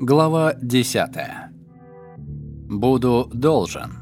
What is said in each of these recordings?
Глава 10. Буду должен.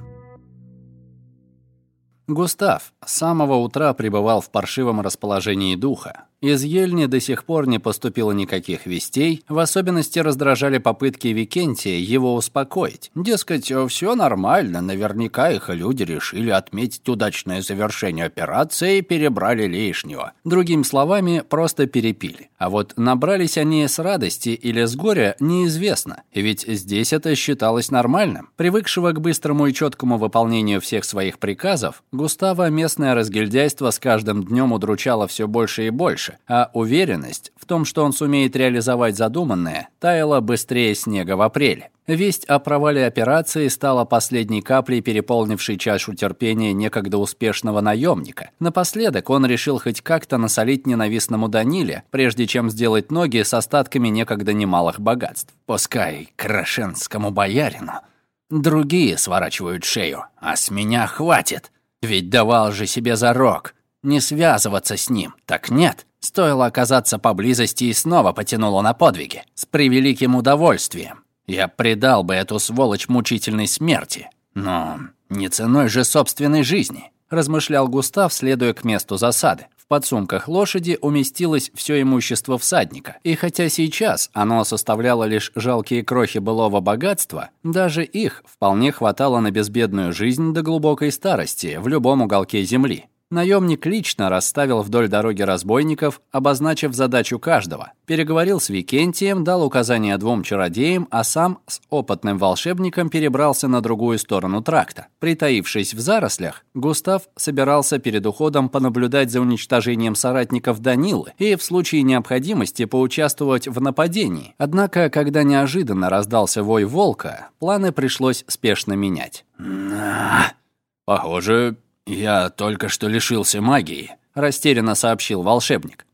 Густав с самого утра пребывал в паршивом расположении духа. Из Ельни до сих пор не поступило никаких вестей, в особенности раздражали попытки Викентия его успокоить. Дескать, все нормально, наверняка их люди решили отметить удачное завершение операции и перебрали лишнего. Другими словами, просто перепили. А вот набрались они с радости или с горя, неизвестно, ведь здесь это считалось нормальным. Привыкшего к быстрому и четкому выполнению всех своих приказов, Густава местное разгильдяйство с каждым днем удручало все больше и больше дальше, а уверенность в том, что он сумеет реализовать задуманное, таяла быстрее снега в апреле. Весть о провале операции стала последней каплей, переполнившей чашу терпения некогда успешного наемника. Напоследок он решил хоть как-то насолить ненавистному Даниле, прежде чем сделать ноги с остатками некогда немалых богатств. Пускай крашенскому боярину. Другие сворачивают шею, а с меня хватит. Ведь давал же себе зарок не связываться с ним. Так нет, стоило оказаться поблизости и снова потянуло на подвиги. С превеликим удовольствием. Я предал бы эту сволочь мучительной смерти. Но не ценой же собственной жизни, размышлял Густав, следуя к месту засады. В подсумках лошади уместилось все имущество всадника, и хотя сейчас оно составляло лишь жалкие крохи былого богатства, даже их вполне хватало на безбедную жизнь до глубокой старости в любом уголке земли. Наемник лично расставил вдоль дороги разбойников, обозначив задачу каждого. Переговорил с Викентием, дал указания двум чародеям, а сам с опытным волшебником перебрался на другую сторону тракта. Притаившись в зарослях, Густав собирался перед уходом понаблюдать за уничтожением соратников Данилы и в случае необходимости поучаствовать в нападении. Однако, когда неожиданно раздался вой волка, планы пришлось спешно менять. «Похоже, «Я только что лишился магии», — растерянно сообщил волшебник.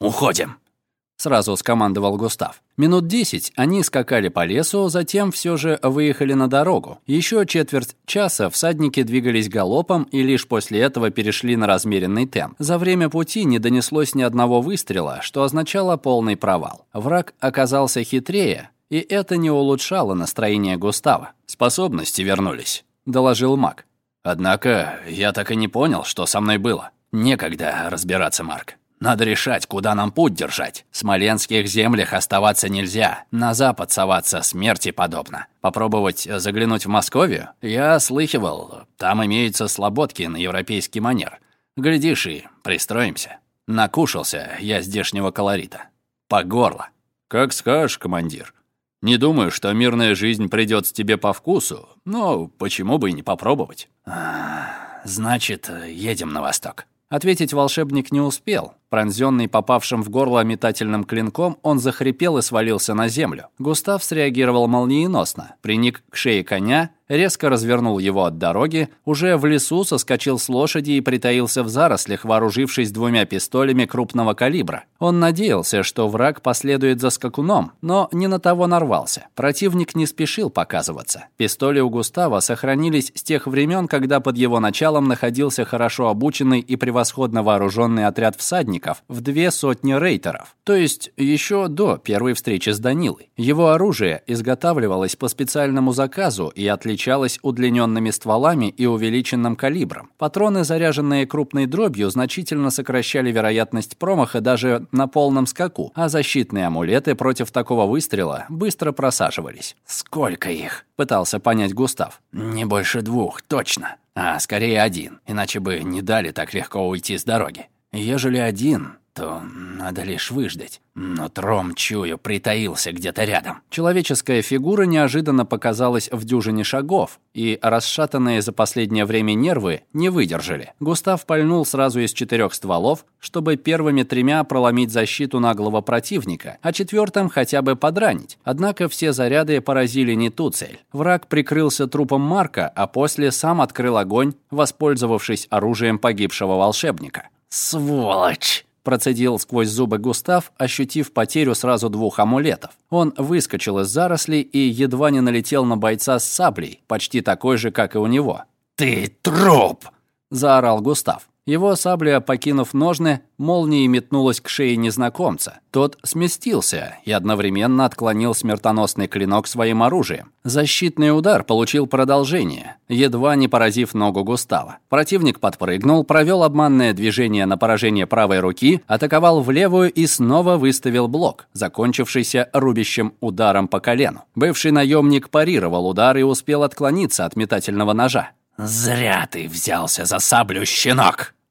«Уходим», — сразу скомандовал Густав. Минут десять они скакали по лесу, затем все же выехали на дорогу. Еще четверть часа всадники двигались галопом и лишь после этого перешли на размеренный темп. За время пути не донеслось ни одного выстрела, что означало полный провал. Враг оказался хитрее, и это не улучшало настроение Густава. «Способности вернулись», — доложил маг. Однако я так и не понял, что со мной было. Некогда разбираться, Марк. Надо решать, куда нам путь держать. В смоленских землях оставаться нельзя. На запад соваться смерти подобно. Попробовать заглянуть в Московию? Я слыхивал, там имеются слободки на европейский манер. Глядишь и пристроимся. Накушался я здешнего колорита. По горло. Как скажешь, командир. Не думаю, что мирная жизнь придется тебе по вкусу, но почему бы и не попробовать? А, значит, едем на восток. Ответить волшебник не успел. Пронзенный попавшим в горло метательным клинком, он захрипел и свалился на землю. Густав среагировал молниеносно, приник к шее коня резко развернул его от дороги, уже в лесу соскочил с лошади и притаился в зарослях, вооружившись двумя пистолями крупного калибра. Он надеялся, что враг последует за скакуном, но не на того нарвался. Противник не спешил показываться. Пистоли у Густава сохранились с тех времен, когда под его началом находился хорошо обученный и превосходно вооруженный отряд всадников в две сотни рейтеров, то есть еще до первой встречи с Данилой. Его оружие изготавливалось по специальному заказу и отличалось удлиненными стволами и увеличенным калибром. Патроны, заряженные крупной дробью, значительно сокращали вероятность промаха даже на полном скаку, а защитные амулеты против такого выстрела быстро просаживались. «Сколько их?» — пытался понять Густав. «Не больше двух, точно. А скорее один, иначе бы не дали так легко уйти с дороги. Ежели один, то надо лишь выждать. Но тром, чую, притаился где-то рядом. Человеческая фигура неожиданно показалась в дюжине шагов, и расшатанные за последнее время нервы не выдержали. Густав пальнул сразу из четырех стволов, чтобы первыми тремя проломить защиту наглого противника, а четвертым хотя бы подранить. Однако все заряды поразили не ту цель. Враг прикрылся трупом Марка, а после сам открыл огонь, воспользовавшись оружием погибшего волшебника. «Сволочь!» Процедил сквозь зубы Густав, ощутив потерю сразу двух амулетов. Он выскочил из зарослей и едва не налетел на бойца с саблей, почти такой же, как и у него. «Ты труп!» – заорал Густав. Его сабля, покинув ножны, молнией метнулась к шее незнакомца. Тот сместился и одновременно отклонил смертоносный клинок своим оружием. Защитный удар получил продолжение, едва не поразив ногу Густава. Противник подпрыгнул, провел обманное движение на поражение правой руки, атаковал в левую и снова выставил блок, закончившийся рубящим ударом по колену. Бывший наемник парировал удар и успел отклониться от метательного ножа. «Зря ты взялся за саблю, щенок!»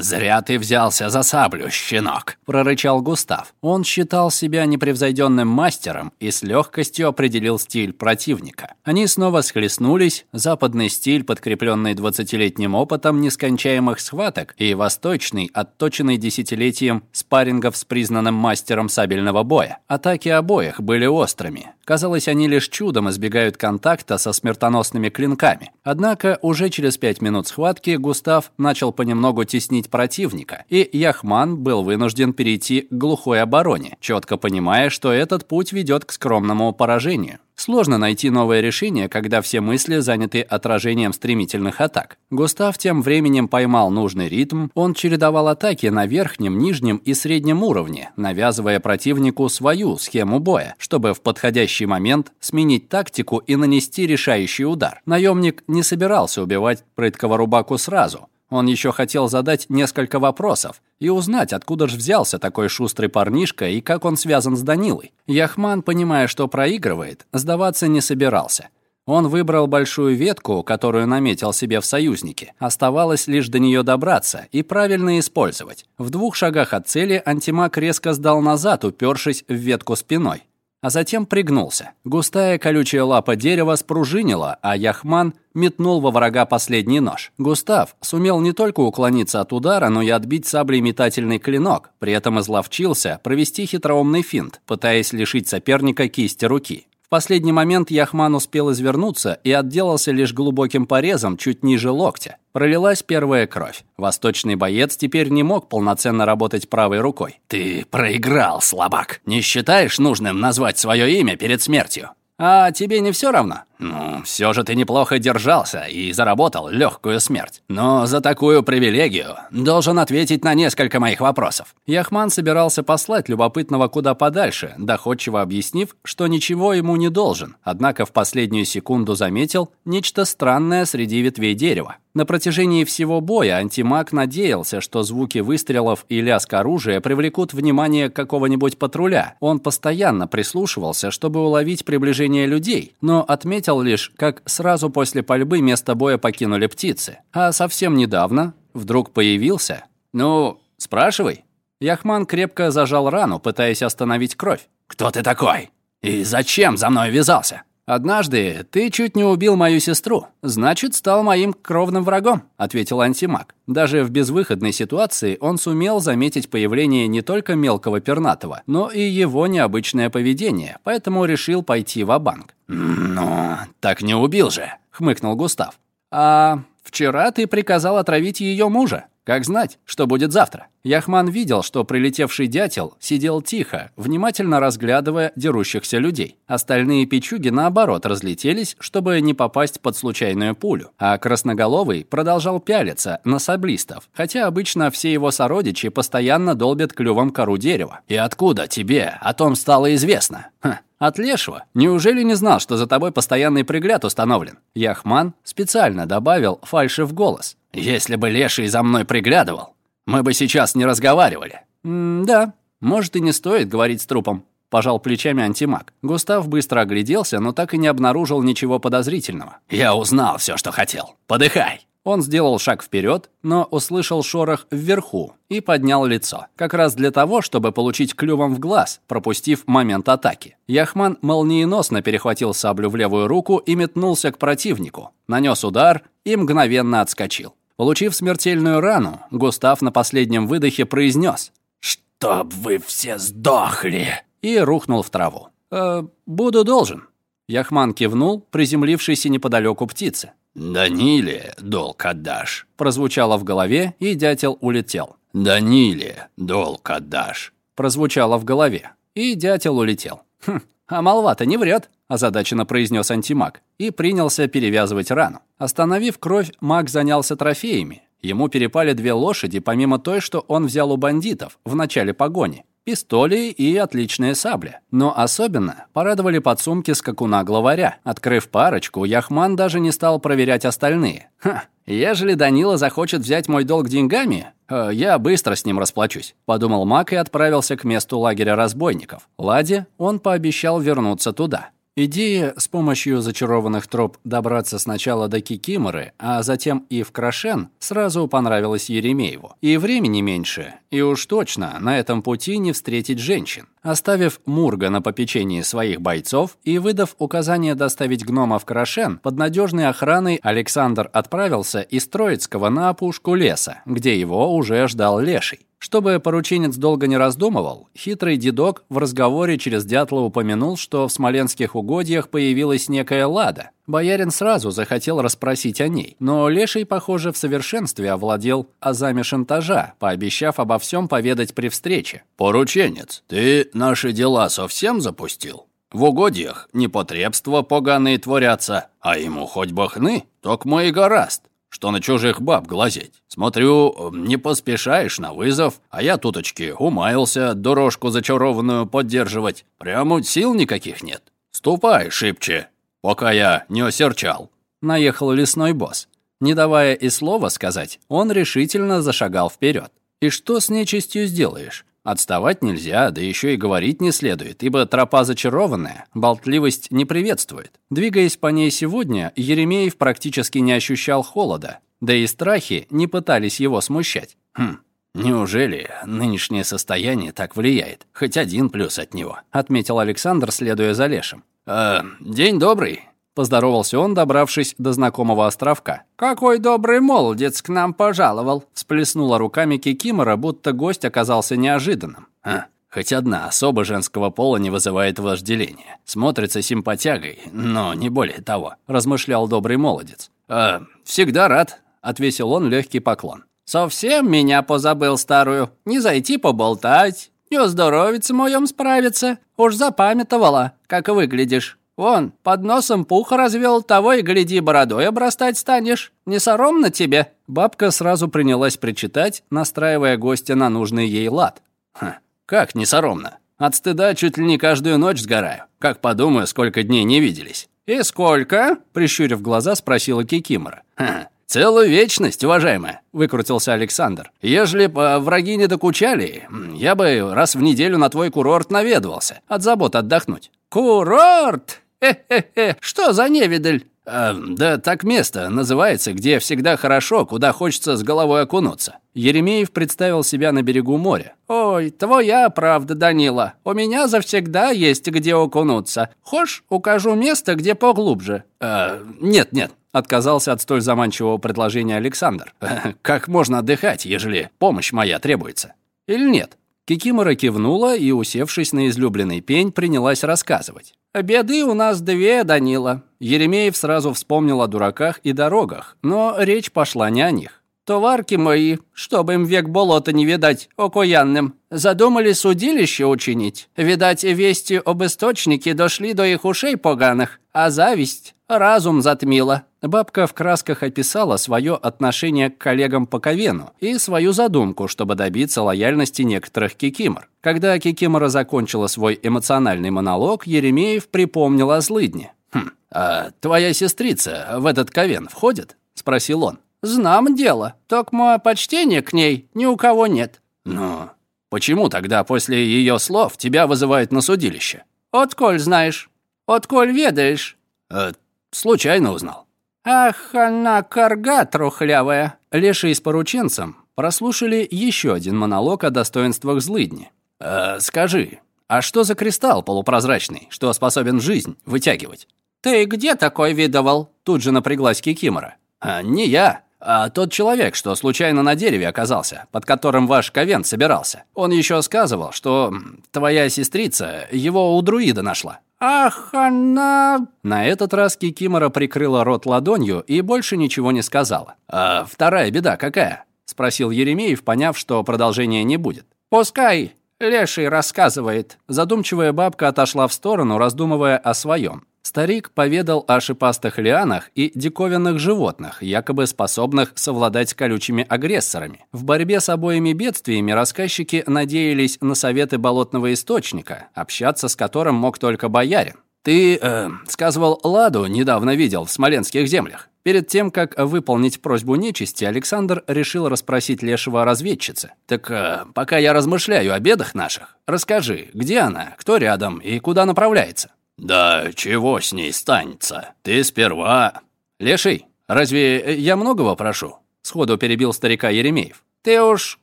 «Зря ты взялся за саблю, щенок!» – прорычал Густав. Он считал себя непревзойденным мастером и с легкостью определил стиль противника. Они снова схлестнулись, западный стиль, подкрепленный двадцатилетним опытом нескончаемых схваток, и восточный, отточенный десятилетием спаррингов с признанным мастером сабельного боя. Атаки обоих были острыми. Казалось, они лишь чудом избегают контакта со смертоносными клинками. Однако уже через пять минут схватки Густав начал понемногу теснить противника, и Яхман был вынужден перейти к глухой обороне, четко понимая, что этот путь ведет к скромному поражению. Сложно найти новое решение, когда все мысли заняты отражением стремительных атак. Густав тем временем поймал нужный ритм, он чередовал атаки на верхнем, нижнем и среднем уровне, навязывая противнику свою схему боя, чтобы в подходящий момент сменить тактику и нанести решающий удар. Наемник не собирался убивать прыткого рубаку сразу – он еще хотел задать несколько вопросов и узнать, откуда же взялся такой шустрый парнишка и как он связан с Данилой. Яхман, понимая, что проигрывает, сдаваться не собирался. Он выбрал большую ветку, которую наметил себе в союзнике. Оставалось лишь до нее добраться и правильно использовать. В двух шагах от цели антимаг резко сдал назад, упершись в ветку спиной а затем пригнулся. Густая колючая лапа дерева спружинила, а Яхман метнул во врага последний нож. Густав сумел не только уклониться от удара, но и отбить саблей метательный клинок, при этом изловчился провести хитроумный финт, пытаясь лишить соперника кисти руки. В последний момент Яхман успел извернуться и отделался лишь глубоким порезом чуть ниже локтя. Пролилась первая кровь. Восточный боец теперь не мог полноценно работать правой рукой. «Ты проиграл, слабак. Не считаешь нужным назвать свое имя перед смертью?» «А тебе не все равно?» «Ну, все же ты неплохо держался и заработал легкую смерть. Но за такую привилегию должен ответить на несколько моих вопросов». Яхман собирался послать любопытного куда подальше, доходчиво объяснив, что ничего ему не должен, однако в последнюю секунду заметил нечто странное среди ветвей дерева. На протяжении всего боя антимаг надеялся, что звуки выстрелов и лязг оружия привлекут внимание какого-нибудь патруля. Он постоянно прислушивался, чтобы уловить приближение людей, но отметил лишь, как сразу после пальбы место боя покинули птицы. А совсем недавно вдруг появился... «Ну, спрашивай». Яхман крепко зажал рану, пытаясь остановить кровь. «Кто ты такой? И зачем за мной вязался?» «Однажды ты чуть не убил мою сестру, значит, стал моим кровным врагом», — ответил антимаг. Даже в безвыходной ситуации он сумел заметить появление не только мелкого пернатого, но и его необычное поведение, поэтому решил пойти в банк «Ну, так не убил же», — хмыкнул Густав. «А вчера ты приказал отравить ее мужа. Как знать, что будет завтра? Яхман видел, что прилетевший дятел сидел тихо, внимательно разглядывая дерущихся людей. Остальные печуги, наоборот, разлетелись, чтобы не попасть под случайную пулю. А Красноголовый продолжал пялиться на саблистов, хотя обычно все его сородичи постоянно долбят клювом кору дерева. «И откуда тебе о том стало известно?» Ха, от Лешего. Неужели не знал, что за тобой постоянный пригляд установлен? Яхман специально добавил фальши в голос. Если бы Леший за мной приглядывал, мы бы сейчас не разговаривали. М да, может и не стоит говорить с трупом. Пожал плечами антимаг. Густав быстро огляделся, но так и не обнаружил ничего подозрительного. «Я узнал все, что хотел. Подыхай!» Он сделал шаг вперед, но услышал шорох вверху и поднял лицо. Как раз для того, чтобы получить клювом в глаз, пропустив момент атаки. Яхман молниеносно перехватил саблю в левую руку и метнулся к противнику. Нанес удар и мгновенно отскочил. Получив смертельную рану, Густав на последнем выдохе произнес «Чтоб вы все сдохли!» и рухнул в траву. «Э, «Буду должен». Яхман кивнул, приземлившейся неподалеку птице. «Даниле долг отдашь», прозвучало в голове, и дятел улетел. «Даниле долг отдашь», прозвучало в голове, и дятел улетел. «Хм, а молва-то не врет», озадаченно произнес антимаг и принялся перевязывать рану. Остановив кровь, маг занялся трофеями. Ему перепали две лошади, помимо той, что он взял у бандитов в начале погони пистоли и отличные сабли. Но особенно порадовали подсумки скакуна главаря. Открыв парочку, Яхман даже не стал проверять остальные. Ха, ежели Данила захочет взять мой долг деньгами, э, я быстро с ним расплачусь, подумал Мак и отправился к месту лагеря разбойников. Ладе он пообещал вернуться туда. Идея с помощью зачарованных троп добраться сначала до Кикиморы, а затем и в Крашен сразу понравилась Еремееву. И времени меньше, и уж точно на этом пути не встретить женщин. Оставив Мурга на попечении своих бойцов и выдав указание доставить гнома в Крашен, под надежной охраной Александр отправился из Троицкого на опушку леса, где его уже ждал Леший. Чтобы порученец долго не раздумывал, хитрый дедок в разговоре через дятла упомянул, что в смоленских угодьях появилась некая лада. Боярин сразу захотел расспросить о ней, но Леший, похоже, в совершенстве овладел азами шантажа, пообещав обо всем поведать при встрече. «Порученец, ты наши дела совсем запустил? В угодьях непотребства поганые творятся, а ему хоть бы хны, ток мой гораст что на чужих баб глазеть. Смотрю, не поспешаешь на вызов, а я туточки умаялся дорожку зачарованную поддерживать. Прямо сил никаких нет. Ступай, шибче, пока я не осерчал». Наехал лесной босс. Не давая и слова сказать, он решительно зашагал вперед. «И что с нечистью сделаешь? Отставать нельзя, да еще и говорить не следует, ибо тропа зачарованная, болтливость не приветствует. Двигаясь по ней сегодня, Еремеев практически не ощущал холода, да и страхи не пытались его смущать. Хм, неужели нынешнее состояние так влияет? Хоть один плюс от него, отметил Александр, следуя за Лешем. «Э, день добрый. Поздоровался он, добравшись до знакомого островка. «Какой добрый молодец к нам пожаловал!» Всплеснула руками Кикимора, будто гость оказался неожиданным. «А, хоть одна особа женского пола не вызывает вожделения. Смотрится симпатягой, но не более того», — размышлял добрый молодец. «А, всегда рад», — отвесил он легкий поклон. «Совсем меня позабыл старую. Не зайти поболтать, не оздоровиться моем справиться. Уж запамятовала, как выглядишь. Вон, под носом пух развел, того и гляди, бородой обрастать станешь. Не соромно тебе?» Бабка сразу принялась причитать, настраивая гостя на нужный ей лад. «Ха, как не соромно? От стыда чуть ли не каждую ночь сгораю. Как подумаю, сколько дней не виделись». «И сколько?» — прищурив глаза, спросила Кикимора. «Ха, целую вечность, уважаемая», — выкрутился Александр. «Ежели бы враги не докучали, я бы раз в неделю на твой курорт наведывался, от забот отдохнуть». «Курорт!» Хе-хе-хе, что за невидаль? А, да так место называется, где всегда хорошо, куда хочется с головой окунуться. Еремеев представил себя на берегу моря. Ой, твоя правда, Данила. У меня завсегда есть где окунуться. Хошь, укажу место, где поглубже. А, нет, нет, отказался от столь заманчивого предложения Александр. Как можно отдыхать, ежели помощь моя требуется? Или нет? Кикимора кивнула и, усевшись на излюбленный пень, принялась рассказывать. «Беды у нас две, Данила». Еремеев сразу вспомнил о дураках и дорогах, но речь пошла не о них. «Товарки мои, чтобы им век болота не видать, окоянным, задумали судилище учинить. Видать, вести об источнике дошли до их ушей поганых, а зависть разум затмила. Бабка в красках описала свое отношение к коллегам по Ковену и свою задумку, чтобы добиться лояльности некоторых кикимор. Когда кикимора закончила свой эмоциональный монолог, Еремеев припомнил о злыдне. «Хм, а твоя сестрица в этот Ковен входит?» – спросил он. «Знам дело, только почтения к ней ни у кого нет». «Ну, почему тогда после ее слов тебя вызывают на судилище?» «Отколь знаешь? Отколь ведаешь?» «Э, «Случайно узнал». «Ах, она корга трухлявая!» Леший с порученцем прослушали еще один монолог о достоинствах злыдни. «Э, «Скажи, а что за кристалл полупрозрачный, что способен жизнь вытягивать?» «Ты где такой видывал?» Тут же напряглась Кикимора. А, «Не я, а тот человек, что случайно на дереве оказался, под которым ваш ковен собирался. Он еще сказывал, что твоя сестрица его у друида нашла». «Ах, она...» На этот раз Кикимора прикрыла рот ладонью и больше ничего не сказала. «А вторая беда какая?» — спросил Еремеев, поняв, что продолжения не будет. «Пускай Леший рассказывает». Задумчивая бабка отошла в сторону, раздумывая о своем. Старик поведал о шипастых лианах и диковинных животных, якобы способных совладать с колючими агрессорами. В борьбе с обоими бедствиями рассказчики надеялись на советы болотного источника, общаться с которым мог только боярин. «Ты, э, сказывал, Ладу недавно видел в смоленских землях». Перед тем, как выполнить просьбу нечисти, Александр решил расспросить Лешего о разведчице. «Так э, пока я размышляю о бедах наших, расскажи, где она, кто рядом и куда направляется?» «Да чего с ней станется? Ты сперва...» «Леший, разве я многого прошу?» Сходу перебил старика Еремеев. «Ты уж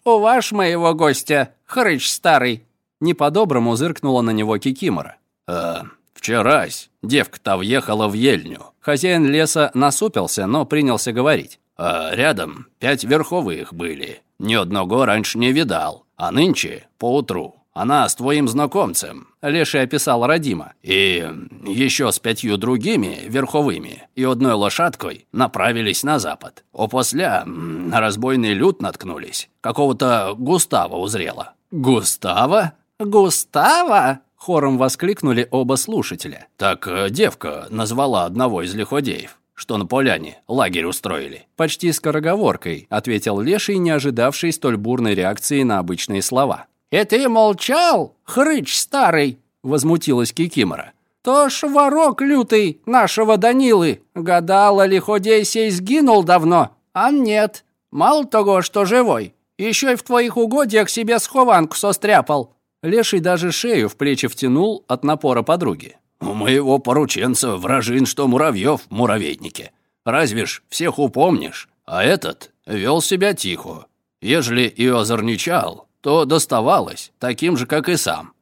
уваж моего гостя, хрыч старый!» Не по-доброму зыркнула на него Кикимора. «Э, вчерась девка-то въехала в ельню». Хозяин леса насупился, но принялся говорить. «А рядом пять верховых были. Ни одного раньше не видал. А нынче, поутру, она с твоим знакомцем, Леший описал Радима, и еще с пятью другими верховыми и одной лошадкой направились на запад. Опосля на разбойный люд наткнулись. Какого-то Густава узрела. Густава? Густава? Хором воскликнули оба слушателя. Так э, девка назвала одного из лиходеев что на поляне лагерь устроили. Почти скороговоркой, ответил Леший, не ожидавший столь бурной реакции на обычные слова. «И ты молчал, хрыч старый?» — возмутилась Кикимора. «То ж ворок лютый нашего Данилы. Гадала ли, ходей сей сгинул давно? А нет. Мало того, что живой, еще и в твоих угодьях себе схованку состряпал». Леший даже шею в плечи втянул от напора подруги. «У моего порученца вражин, что муравьев в муравейнике. Разве ж всех упомнишь? А этот вел себя тихо. Ежели и озорничал, то доставалось таким же, как и сам.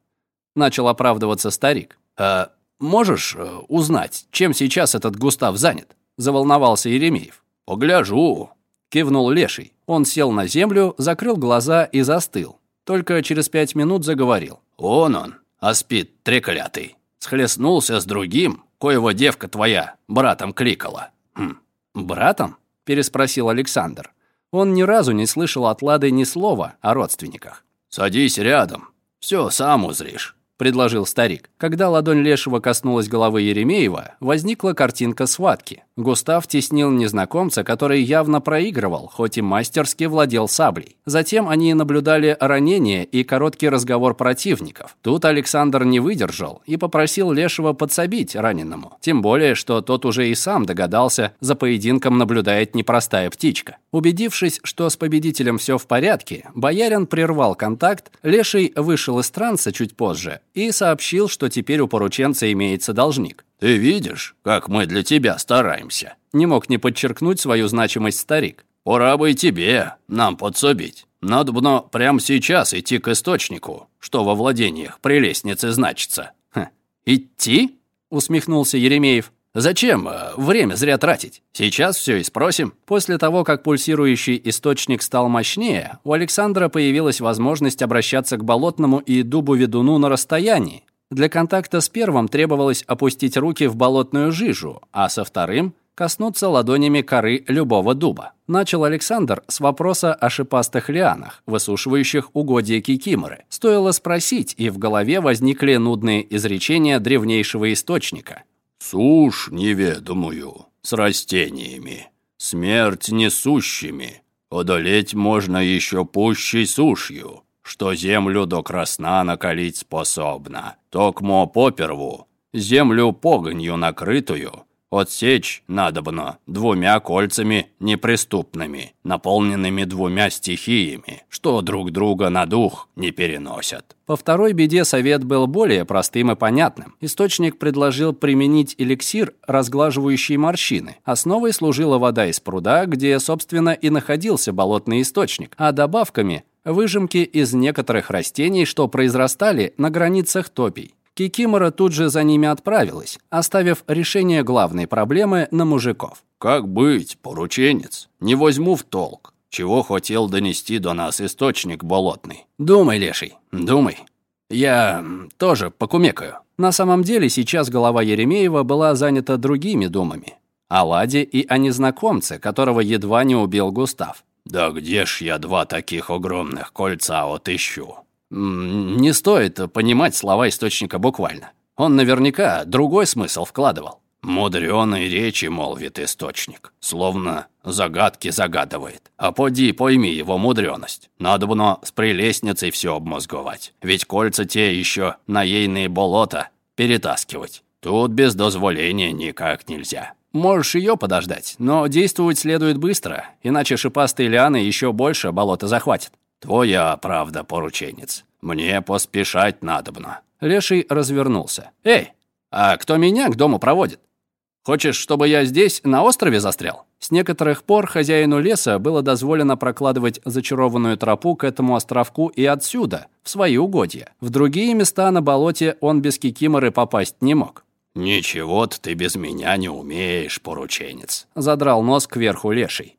Начал оправдываться старик. «А можешь э, узнать, чем сейчас этот Густав занят?» Заволновался Еремеев. «Погляжу», — кивнул Леший. Он сел на землю, закрыл глаза и застыл. Только через пять минут заговорил. «Он он, а спит треклятый. Схлестнулся с другим, коего девка твоя братом кликала». «Хм, братом?» — переспросил Александр. Он ни разу не слышал от Лады ни слова о родственниках. «Садись рядом, все сам узришь» предложил старик. Когда ладонь Лешего коснулась головы Еремеева, возникла картинка схватки. Густав теснил незнакомца, который явно проигрывал, хоть и мастерски владел саблей. Затем они наблюдали ранение и короткий разговор противников. Тут Александр не выдержал и попросил Лешего подсобить раненому. Тем более, что тот уже и сам догадался, за поединком наблюдает непростая птичка. Убедившись, что с победителем все в порядке, боярин прервал контакт, Леший вышел из транса чуть позже и сообщил, что теперь у порученца имеется должник. «Ты видишь, как мы для тебя стараемся?» Не мог не подчеркнуть свою значимость старик. «Пора бы и тебе нам подсобить. Надо бы прямо сейчас идти к источнику, что во владениях прелестницы значится». Хм, «Идти?» — усмехнулся Еремеев. Зачем э, время зря тратить? Сейчас все и спросим. После того, как пульсирующий источник стал мощнее, у Александра появилась возможность обращаться к болотному и дубу-ведуну на расстоянии. Для контакта с первым требовалось опустить руки в болотную жижу, а со вторым коснуться ладонями коры любого дуба. Начал Александр с вопроса о шипастых лианах, высушивающих угодья кикиморы. Стоило спросить, и в голове возникли нудные изречения древнейшего источника – Сушь неведомую, с растениями, смерть несущими, одолеть можно еще пущей сушью, что землю до красна накалить способна. Токмо поперву, землю погонью накрытую, Отсечь надобно двумя кольцами неприступными, наполненными двумя стихиями, что друг друга на дух не переносят. По второй беде совет был более простым и понятным. Источник предложил применить эликсир, разглаживающий морщины. Основой служила вода из пруда, где, собственно, и находился болотный источник, а добавками – выжимки из некоторых растений, что произрастали на границах топий. Кикимора тут же за ними отправилась, оставив решение главной проблемы на мужиков. «Как быть, порученец? Не возьму в толк. Чего хотел донести до нас источник болотный?» «Думай, леший, думай. Я тоже покумекаю». На самом деле сейчас голова Еремеева была занята другими думами. О Ладе и о незнакомце, которого едва не убил Густав. «Да где ж я два таких огромных кольца отыщу?» Не стоит понимать слова источника буквально. Он наверняка другой смысл вкладывал. Мудреной речи молвит источник, словно загадки загадывает. А поди пойми его мудреность. Надо бы с прелестницей все обмозговать. Ведь кольца те еще на ейные болота перетаскивать. Тут без дозволения никак нельзя. Можешь ее подождать, но действовать следует быстро, иначе шипастые лианы еще больше болота захватят. Твоя правда, порученец. Мне поспешать надобно. Леший развернулся. Эй, а кто меня к дому проводит? Хочешь, чтобы я здесь, на острове, застрял?» С некоторых пор хозяину леса было дозволено прокладывать зачарованную тропу к этому островку и отсюда, в свои угодья. В другие места на болоте он без кикиморы попасть не мог. «Ничего ты без меня не умеешь, порученец», — задрал нос кверху леший.